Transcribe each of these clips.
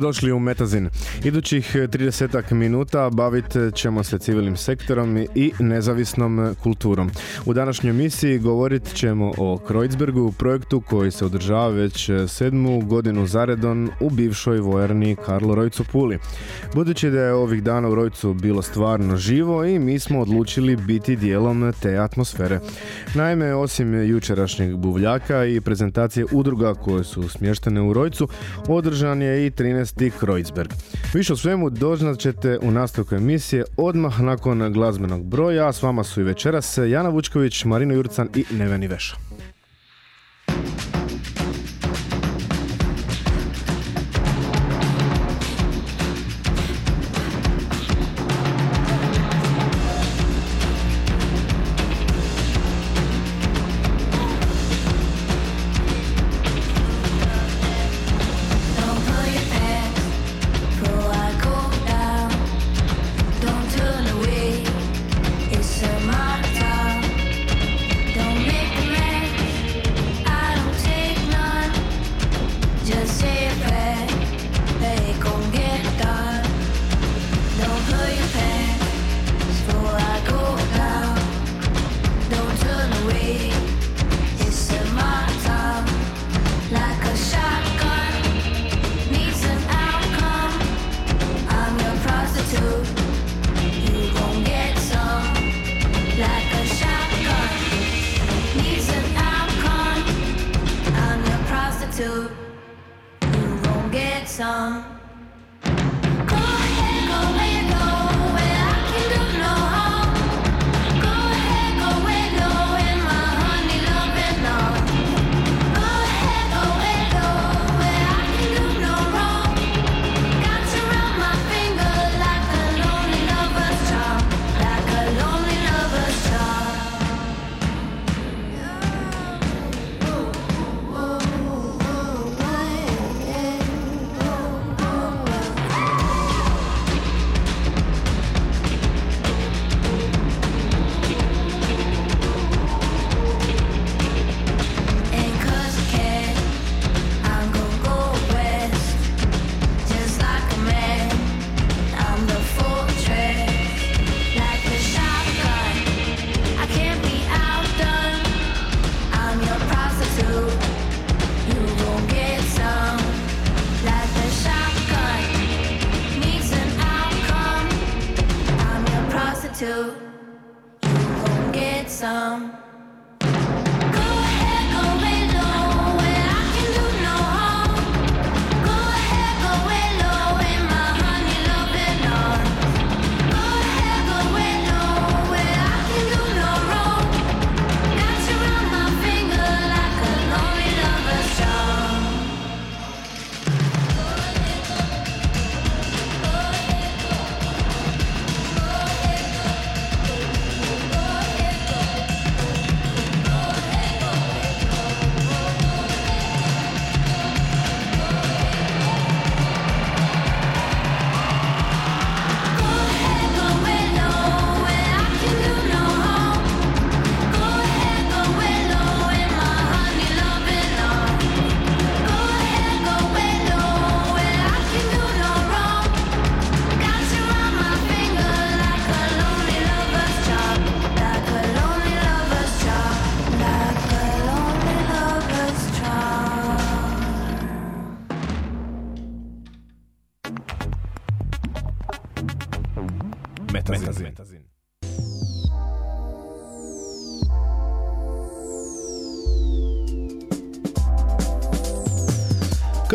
Dobrodošli u Metazin. Idućih eh, 30 minuta bavit ćemo se civilnim sektorom i nezavisnom kulturom. U današnjoj misiji govorit ćemo o Kreuzbergu, projektu koji se održava već eh, sedmu godinu zaredon u bivšoj vojarni Karlo Rojcu Puli. Budući da je ovih dana u Rojcu bilo stvarno živo i mi smo odlučili biti dijelom te atmosfere. Naime, osim jučerašnjeg buvljaka i prezentacije udruga koje su smještene u Rojcu, održan je i 13 Stig Kreuzberg. Više o svemu doznat ćete u nastavku emisije odmah nakon glazbenog broja. S vama su i večeras Jana Vučković, Marino Jurcan i Neveni Veša.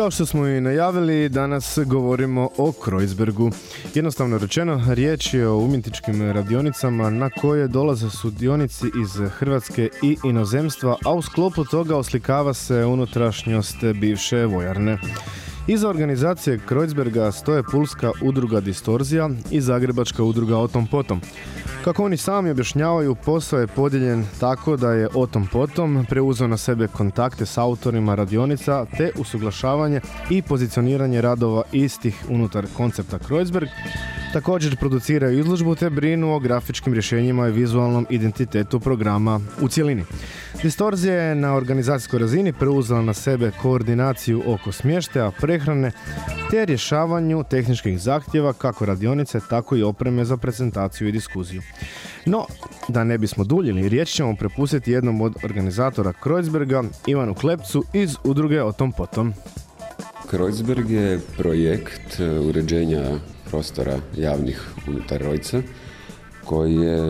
Kao što smo i najavili, danas govorimo o Kreuzbergu. Jednostavno rečeno, riječ je o umjetničkim radionicama na koje dolaze sudionici iz Hrvatske i inozemstva, a u sklopu toga oslikava se unutrašnjost bivše vojarne. Iza organizacije Kreuzberga stoje Pulska udruga Distorzija i Zagrebačka udruga Otom Potom. Kako oni sami objašnjavaju, posao je podijeljen tako da je Otom Potom preuzeo na sebe kontakte s autorima radionica te usuglašavanje i pozicioniranje radova istih unutar koncepta Kreuzberg. Također produciraju izložbu te brinu o grafičkim rješenjima i vizualnom identitetu programa u cjelini. Distorzija je na organizacijskoj razini preuzela na sebe koordinaciju oko smještaja, prehrane te rješavanju tehničkih zahtjeva kako radionice, tako i opreme za prezentaciju i diskuziju. No, da ne bismo duljili, riječ ćemo prepustiti jednom od organizatora Kreuzberga, Ivanu Klepcu iz udruge o tom potom. Kreuzberg je projekt e, uređenja prostora javnih unutar Rojca koji, je,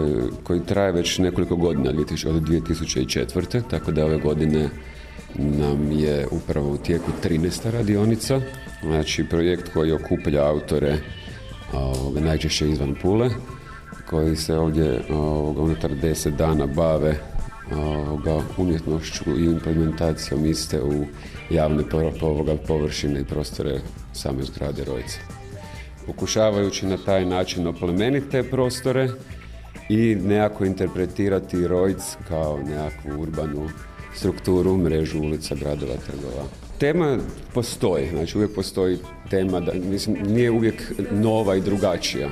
koji traje već nekoliko godina, 2000 od 2004. Tako da ove godine nam je upravo u tijeku 13. radionica. Znači projekt koji okuplja autore ovoga, najčešće izvan Pule koji se ovdje ovoga, unutar 10 dana bave ovoga, umjetnošću i implementacijom iste u javne ovoga, površine i prostore same zgrade Rojca. Pokušavajući na taj način oplemeniti te prostore i nekako interpretirati Rojc kao nekakvu urbanu strukturu, mrežu ulica, gradova, trgova. Tema postoji, znači uvijek postoji tema, da, mislim, nije uvijek nova i drugačija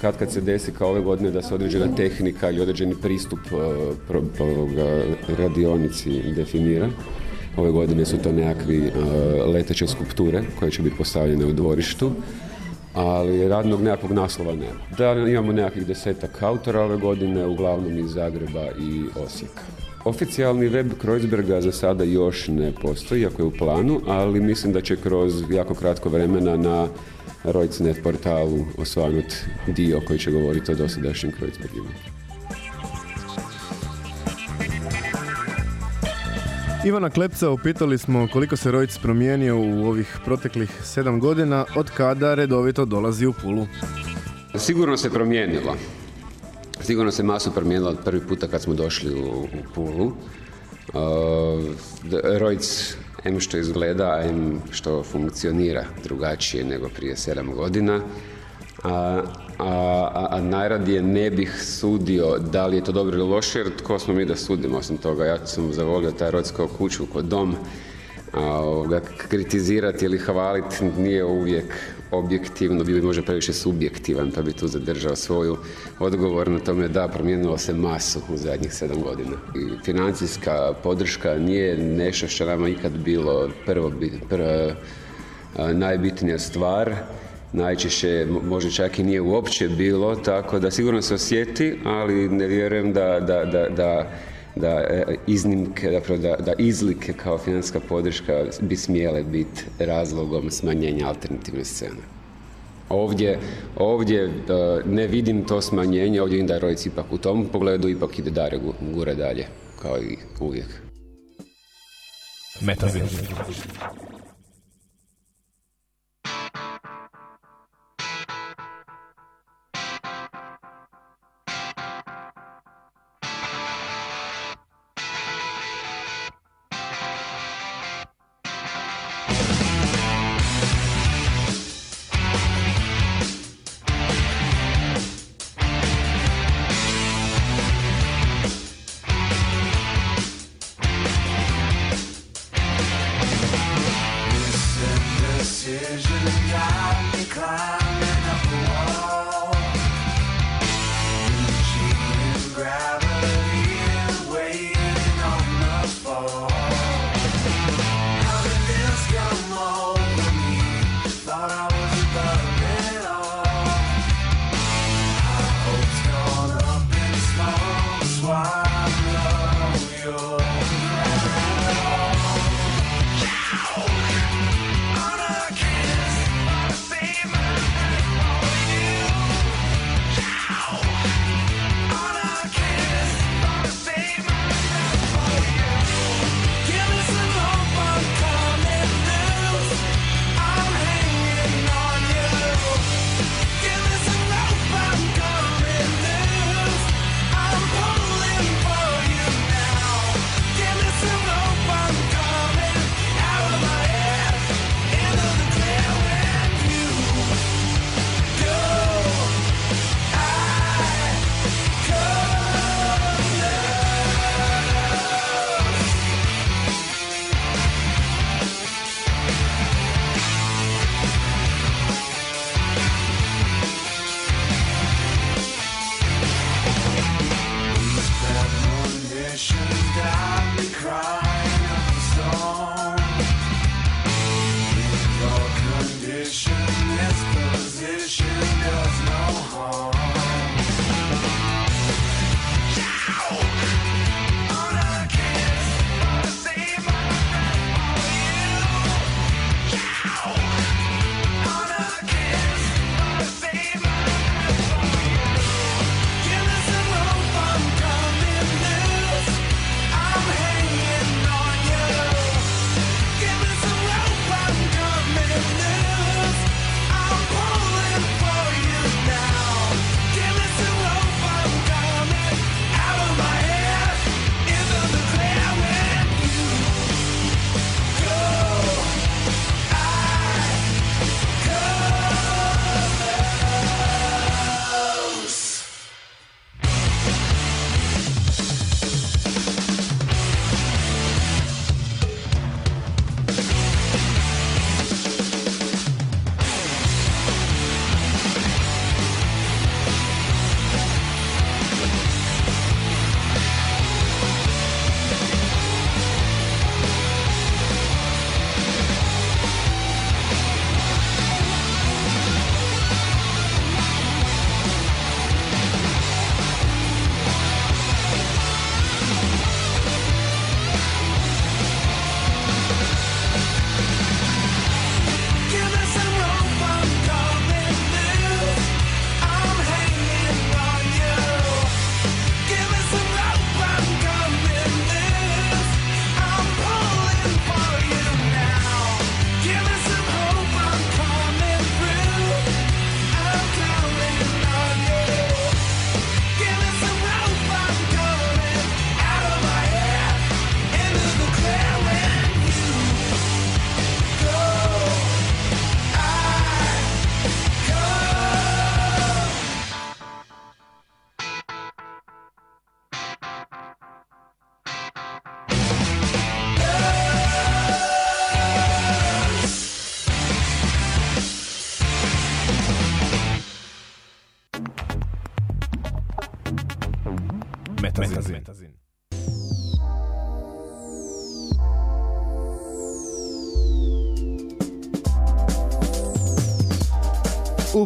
kad kad se desi kao ove godine da se određena tehnika i određeni pristup e, pro, radionici definira. Ove godine su to nekakvi e, leteće skulpture koje će biti postavljene u dvorištu, ali radnog nekakvog naslova nema. Da imamo nekakvih desetak autora ove godine, uglavnom iz Zagreba i Osijeka. Oficijalni web Kreuzberga za sada još ne postoji, iako je u planu, ali mislim da će kroz jako kratko vremena na Reutz.net portalu osvanut dio koji će govoriti o dosadašnjim Kreuzbergima. Ivana Klepca upitali smo koliko se Rojc promijenio u ovih proteklih sedam godina od kada redovito dolazi u Pulu. Sigurno se promijenilo. Sigurno se masu promijenilo od prvi puta kad smo došli u, u Pulu. Uh, Rojc, em što izgleda, em što funkcionira drugačije nego prije sedam godina. A, a, a, a najradije ne bih sudio da li je to dobro ili loše, jer tko smo mi da sudimo osim toga. Ja sam zavolio taj kao kuću, kao dom, a, kritizirati ili hvaliti nije uvijek objektivno, bio bi možda previše subjektivan, pa bi tu zadržao svoju odgovor na tome da promijenilo se masu u zadnjih sedam godina. I financijska podrška nije nešto što nama ikad bilo prvo, a, najbitnija stvar, najčešće mo- možda čak i nije uopće bilo, tako da sigurno se osjeti, ali ne vjerujem da, da, da, da da e, iznimke, da, da izlike kao financijska podrška bi smjele biti razlogom smanjenja alternativne scene. Ovdje, ovdje e, ne vidim to smanjenje, ovdje vidim da je Rojc ipak u tom pogledu ipak ide dalje, gu- gura dalje, kao i uvijek. Metazin.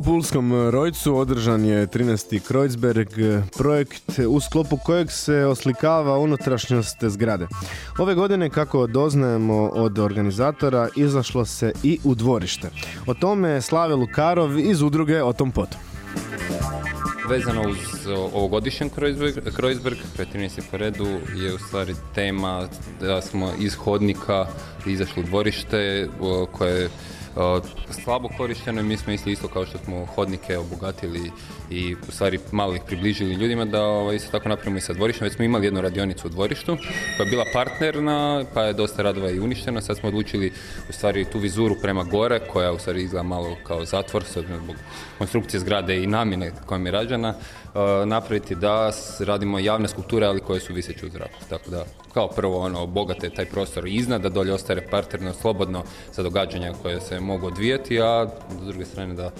Pulskom Rojcu održan je 13. Kreuzberg, projekt u sklopu kojeg se oslikava unutrašnjost zgrade. Ove godine, kako doznajemo od organizatora, izašlo se i u dvorište. O tome Slave Lukarov iz udruge o tom potom. Vezano uz ovogodišnji Kreuzberg, Kreuzberg koji je 13. po redu, je u stvari tema da smo iz hodnika izašli u dvorište koje je slabo korišteno i mi smo isto isto kao što smo hodnike obogatili i u stvari malo ih približili ljudima da ovaj, isto tako napravimo i sa dvorištem. Već smo imali jednu radionicu u dvorištu koja je bila partnerna pa je dosta radova i uništeno. Sad smo odlučili u stvari tu vizuru prema gore koja u stvari izgleda malo kao zatvor s zbog konstrukcije zgrade i namjene kojom je rađena e, napraviti da radimo javne skulpture ali koje su viseće u zraku. Tako da kao prvo ono obogate taj prostor iznad da dolje ostane parterno slobodno za događanja koje se mogu odvijati, a s druge strane da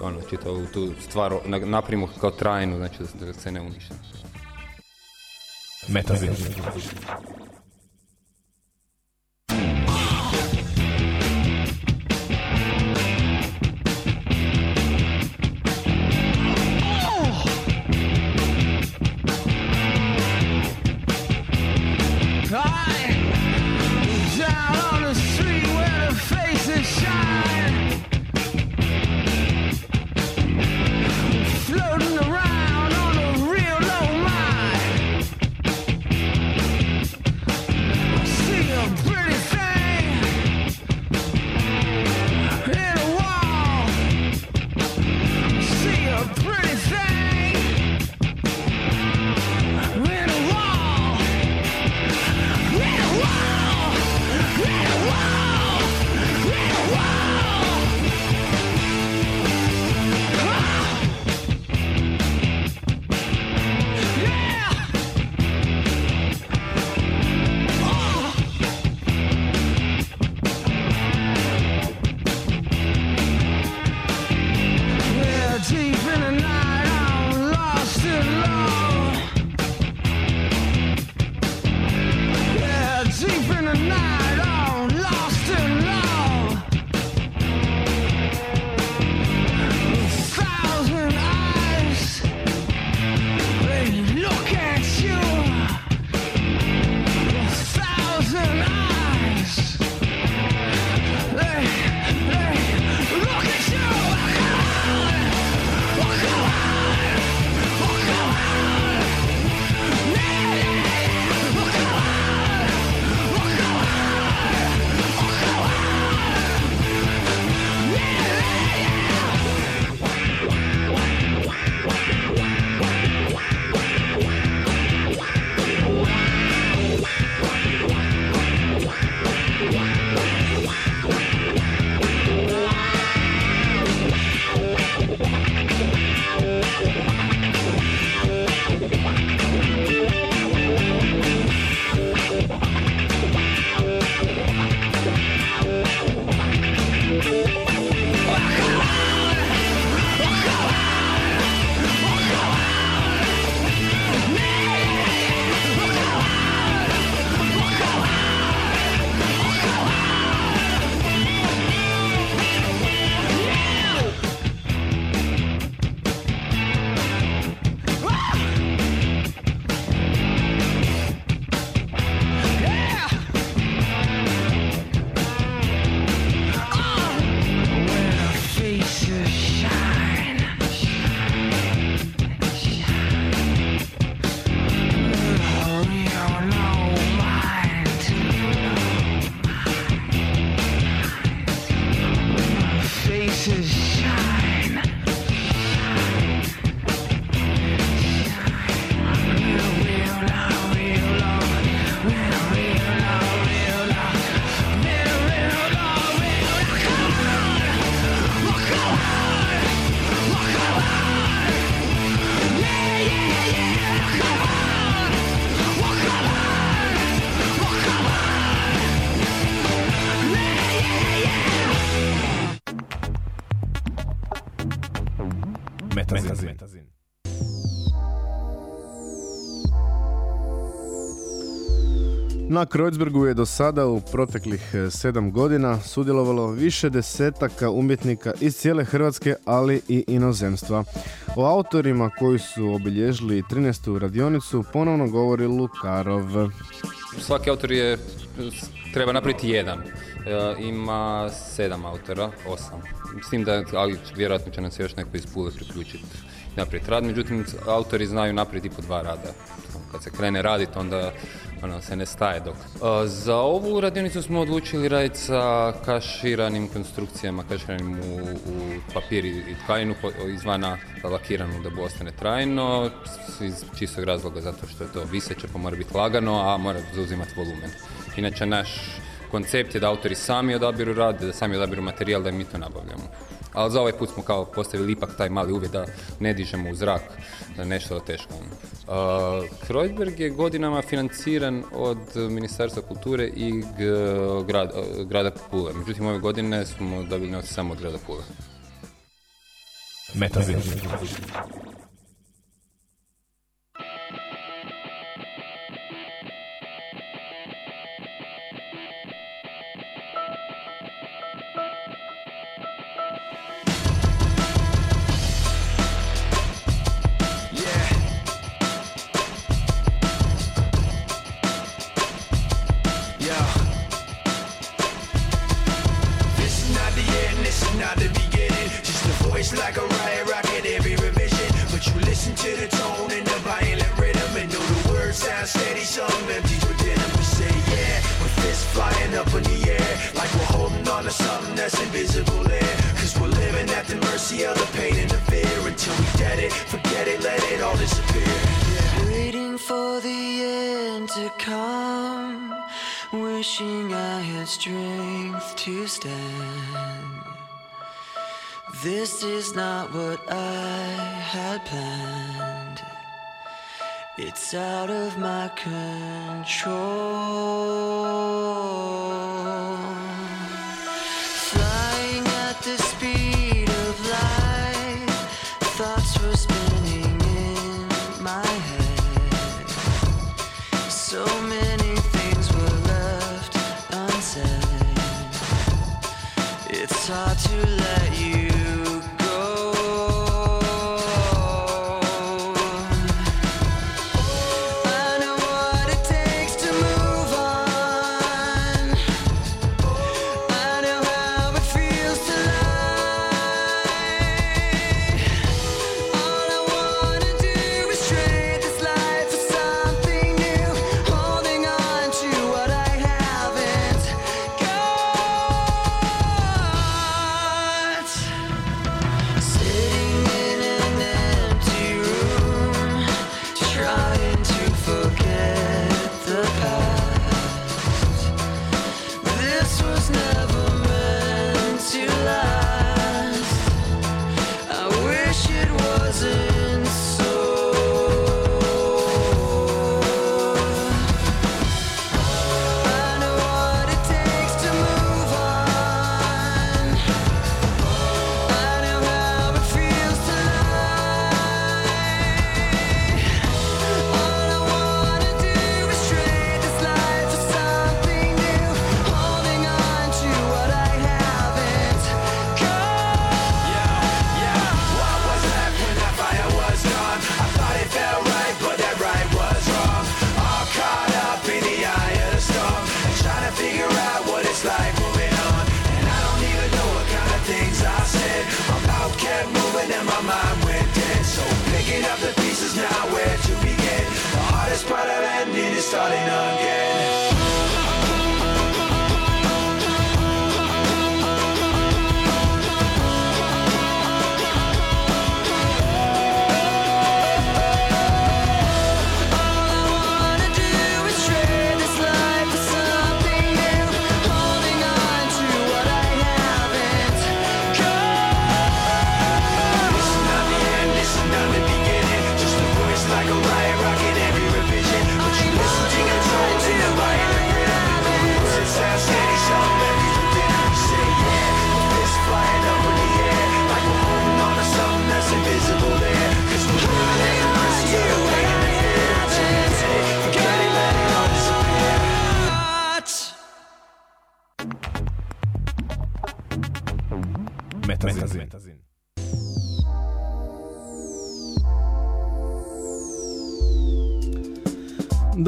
ono čitavu tu stvar na- napravimo kao trajnu, znači da- da se ne uništi. Metazin. Na Kreuzbergu je do sada u proteklih e, sedam godina sudjelovalo više desetaka umjetnika iz cijele Hrvatske, ali i inozemstva. O autorima koji su obilježili 13. radionicu ponovno govori Lukarov. Svaki autor je, treba napraviti jedan. E, ima sedam autora, osam. S tim da, ali vjerojatno će nam se još neko iz Pule priključiti napraviti rad, međutim autori znaju napraviti i po dva rada. Kad se krene raditi, onda ono, se ne staje dok. Za ovu radionicu smo odlučili raditi sa kaširanim konstrukcijama, kaširanim u, u papir i po- izvana lakiranu da ostane trajno, iz čistog razloga zato što je to viseće pa mora biti lagano, a mora zauzimati volumen. Inače naš koncept je da autori sami odabiru rad, da sami odabiru materijal, da mi to nabavljamo. Ali za ovaj put smo kao postavili ipak taj mali uvjet da ne dižemo u zrak nešto teško. Uh, Kreuzberg je godinama financiran od Ministarstva kulture i grad- grada Pule. Međutim, ove godine smo dobili novac samo od grada Pule. Metazin. Mercy of the pain and the fear until we get it, forget it, let it all disappear. Waiting for the end to come, wishing I had strength to stand. This is not what I had planned. It's out of my control.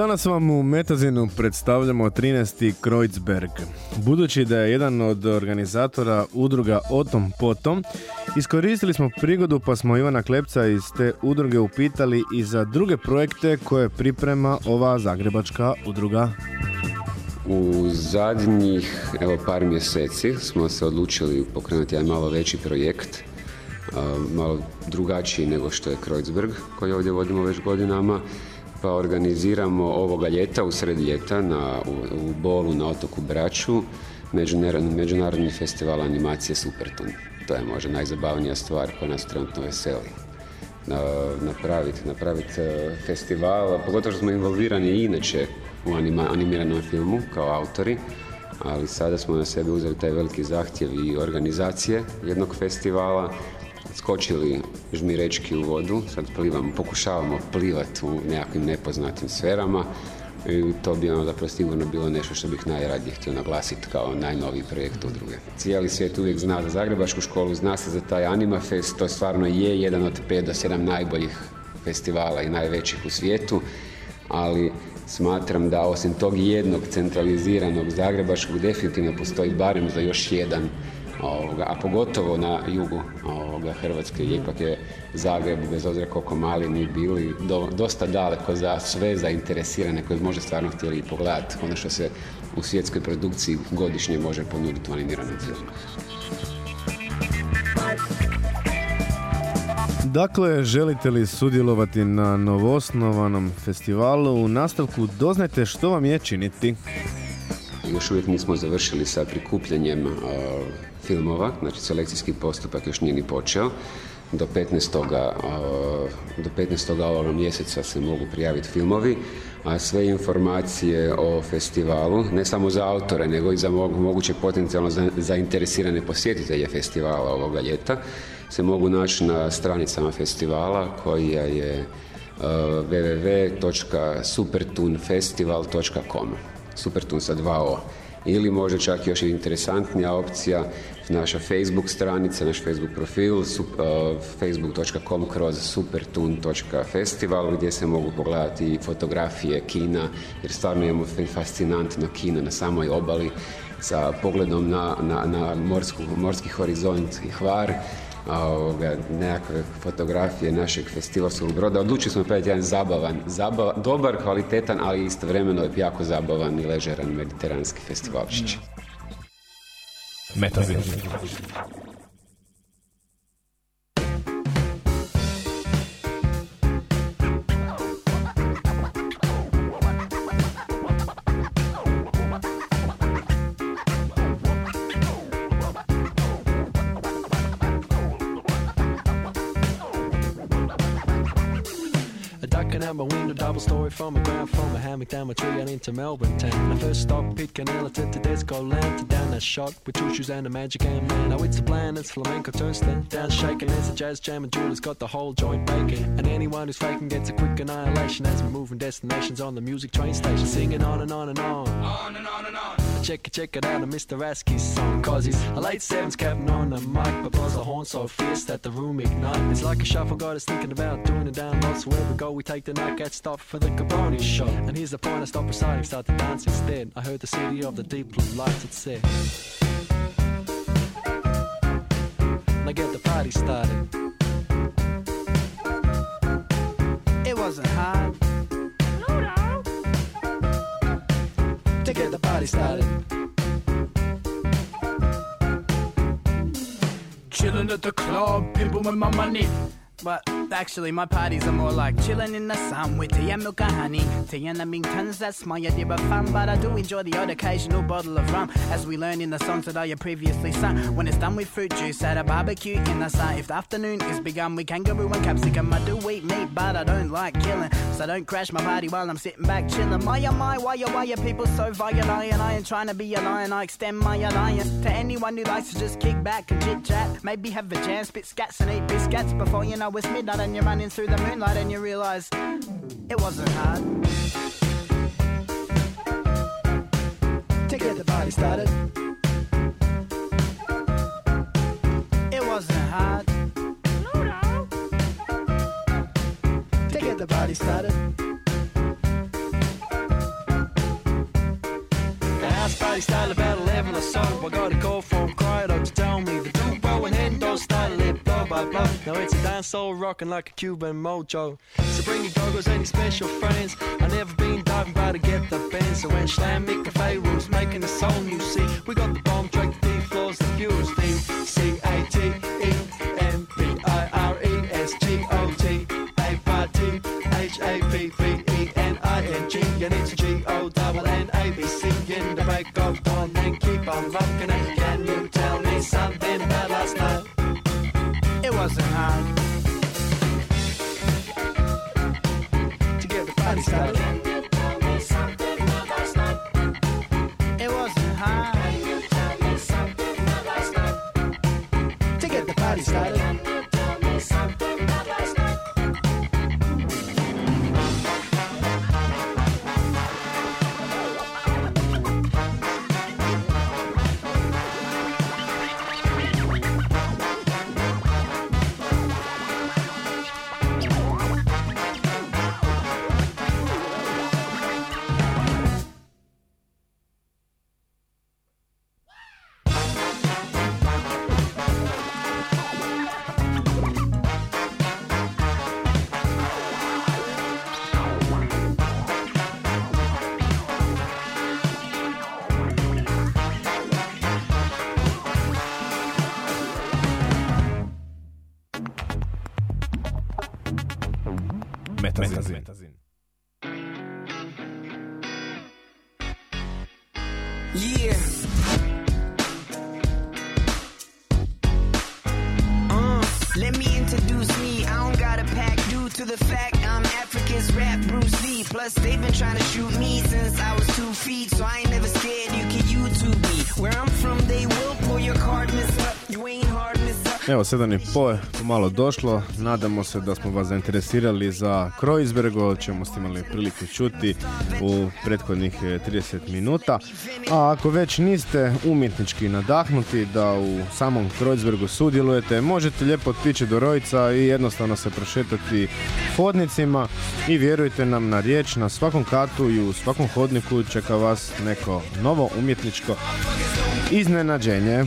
Danas vam u Metazinu predstavljamo 13. Kreuzberg. Budući da je jedan od organizatora udruga Otom Potom, iskoristili smo prigodu pa smo Ivana Klepca iz te udruge upitali i za druge projekte koje priprema ova zagrebačka udruga. U zadnjih evo, par mjeseci smo se odlučili pokrenuti jedan malo veći projekt, malo drugačiji nego što je Kreuzberg koji ovdje vodimo već godinama, pa organiziramo ovoga ljeta, u sred ljeta, na, u, u Bolu na otoku Braču, međunarodni, međunarodni festival animacije Superton. To je možda najzabavnija stvar koja nas trenutno veseli napraviti napraviti e, festival, pogotovo što smo involvirani i inače u anima, animiranom filmu kao autori, ali sada smo na sebe uzeli taj veliki zahtjev i organizacije jednog festivala, skočili žmirečki u vodu, sad plivamo, pokušavamo plivati u nekakvim nepoznatim sferama i to bi ono zapravo sigurno bilo nešto što bih najradije htio naglasiti kao najnoviji projekt udruge. Cijeli svijet uvijek zna za Zagrebačku školu, zna se za taj Anima Fest, to stvarno je jedan od 5 do 7 najboljih festivala i najvećih u svijetu, ali smatram da osim tog jednog centraliziranog zagrebačkog definitivno postoji barem za još jedan ovoga, a pogotovo na jugu ovoga, Hrvatske, ipak je Zagreb, bez obzira koliko mali mi bili, do- dosta daleko za sve zainteresirane koji možda stvarno htjeli i pogledati ono što se u svjetskoj produkciji godišnje može ponuditi u animiranom filmu. Dakle, želite li sudjelovati na novosnovanom festivalu? U nastavku doznajte što vam je činiti. Još uvijek nismo završili sa prikupljanjem uh, filmova, znači selekcijski postupak još nije ni počeo. Do 15. uh, do 15. ovoga mjeseca se mogu prijaviti filmovi, a sve informacije o festivalu, ne samo za autore, nego i za mo- moguće potencijalno za- zainteresirane posjetitelje festivala ovoga ljeta, se mogu naći na stranicama festivala koja je uh, www.supertunfestival.com Supertun sa dva O. Ili možda čak još interesantnija opcija, naša Facebook stranica, naš Facebook profil, uh, facebook.com kroz supertun.festival gdje se mogu pogledati fotografije kina, jer stvarno imamo fascinantno kino na samoj obali sa pogledom na, na, na morsku, morski horizont i hvar ovoga, nekakve fotografije našeg festivalskog broda. Odlučili smo napraviti jedan zabavan, zabava, dobar, kvalitetan, ali istovremeno jako zabavan i ležeran mediteranski festivalčić. Double story from a ground from a hammock down my tree and into Melbourne town. I first stopped Pete Canella to Tedesco land to down that shot with two shoes and a magic hand man. Now it's a plan, it's flamenco toasting, down shaking, It's a jazz jam and Julie's got the whole joint baking. And anyone who's faking gets a quick annihilation as we're moving destinations on the music train station, singing on and on and on. On and on and on. Check it, check it out, a Mr. Rasky's song. Cause he's a late sevens captain on the mic, but blows the horn so fierce that the room ignite. It's like a shuffle, got us thinking about doing a download. So where we go, we take the knockout stuff for the Cabroni show. And here's the point, I stop reciting, start to dance instead. I heard the city of the deep blue lights, it said. Now get the party started. It wasn't hard. To get the party. Chilling at the club, pimping with my money. But actually, my parties are more like chilling in the sun with tea and milk and honey. Tea and the Lamingtons, that's my idea of fun. But I do enjoy the odd occasional bottle of rum. As we learned in the songs that I previously sung. When it's done with fruit juice at a barbecue in the sun. If the afternoon is begun with kangaroo and capsicum, I do eat meat, but I don't like killing. So don't crash my party while I'm sitting back chilling. My oh my, why oh why are people so violent? I ain't trying to be a lion, I extend my alliance to anyone who likes to just kick back and chit chat. Maybe have a jam, spit scats and eat biscuits before you know it's midnight hard and you're running through the moonlight and you realize it wasn't hard to get the party started. It wasn't hard to get the party started. The house party started about 11 or so. I gotta go A dance rocking like a Cuban mojo. So bring your goggles, any special friends. I never been diving by to get the bend. So when Slam Mick and Pharaoh's making a song, you see, we got the bomb track, the D floors, the fuse theme. C A T E M P I R E S G O T A Y T H A P P E N I N G. And it's G O double N A B C in the break of dawn. Then keep on rocking it. Can you tell me something about last night? It wasn't hard. To the fact I'm Africa's rap Bruce Lee. Plus, they've been trying to shoot me since I was two feet, so I ain't never scared. You can YouTube me. Where I'm from, they will pull your card, miss up. You ain't. Evo, sedam i po je pomalo došlo. Nadamo se da smo vas zainteresirali za Kreuzbergo, o čemu ste imali priliku čuti u prethodnih e, 30 minuta. A ako već niste umjetnički nadahnuti da u samom Kreuzbergu sudjelujete, možete lijepo otići do Rojca i jednostavno se prošetati hodnicima i vjerujte nam na riječ, na svakom katu i u svakom hodniku čeka vas neko novo umjetničko iznenađenje.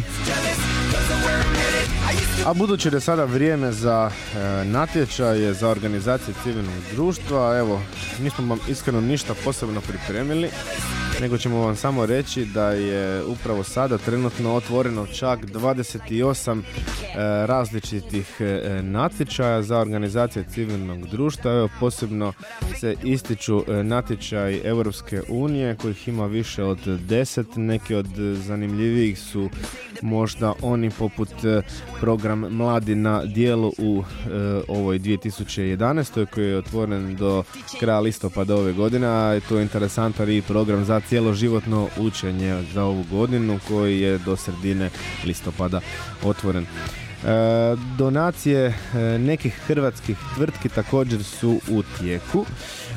A budući da je sada vrijeme za e, natječaje za organizacije civilnog društva, evo, nismo vam iskreno ništa posebno pripremili, nego ćemo vam samo reći da je upravo sada trenutno otvoreno čak 28 e, različitih e, natječaja za organizacije civilnog društva. Evo, posebno se ističu e, natječaj Europske unije kojih ima više od 10. Neki od zanimljivijih su možda oni poput e, program Mladi na dijelu u e, ovoj 2011. koji je otvoren do kraja listopada ove godine, a to je interesantan i program za cjeloživotno učenje za ovu godinu koji je do sredine listopada otvoren. E, donacije nekih hrvatskih tvrtki također su u tijeku.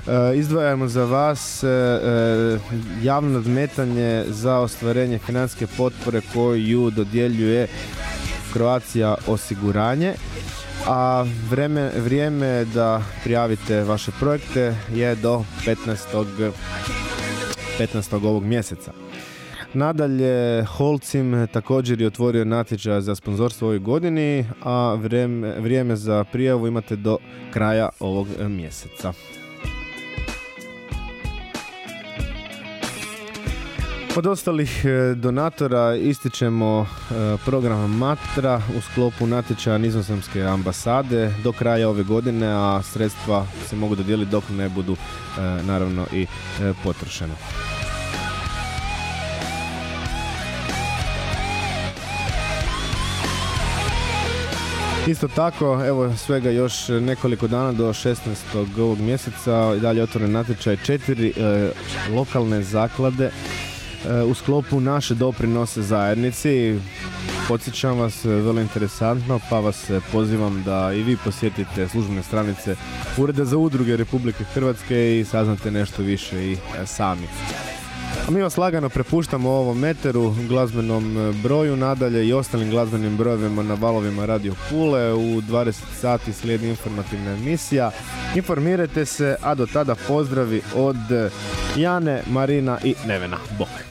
E, izdvajamo za vas e, e, javno nadmetanje za ostvarenje financijske potpore koju dodjeljuje Croatia osiguranje a vreme, vrijeme da prijavite vaše projekte je do 15. 15. ovog mjeseca. Nadalje, Holcim također je otvorio natječaj za sponzorstvo ovoj godini, a vrijeme, vrijeme za prijavu imate do kraja ovog mjeseca. Od ostalih e, donatora ističemo e, program Matra u sklopu natječaja Nizozemske ambasade do kraja ove godine, a sredstva se mogu dodijeliti dok ne budu e, naravno i potrošena. Isto tako, evo svega još nekoliko dana do 16. ovog mjeseca i dalje otvoren natječaj četiri e, lokalne zaklade u sklopu naše doprinose zajednici. Podsjećam vas, e, vrlo interesantno, pa vas e, pozivam da i vi posjetite službene stranice Ureda za udruge Republike Hrvatske i saznate nešto više i e, sami. A mi vas lagano prepuštamo ovom meteru, glazbenom e, broju, nadalje i ostalim glazbenim brojevima na valovima Radio Pule. U 20 sati slijedi informativna emisija. Informirajte se, a do tada pozdravi od Jane, Marina i Nevena. Bok!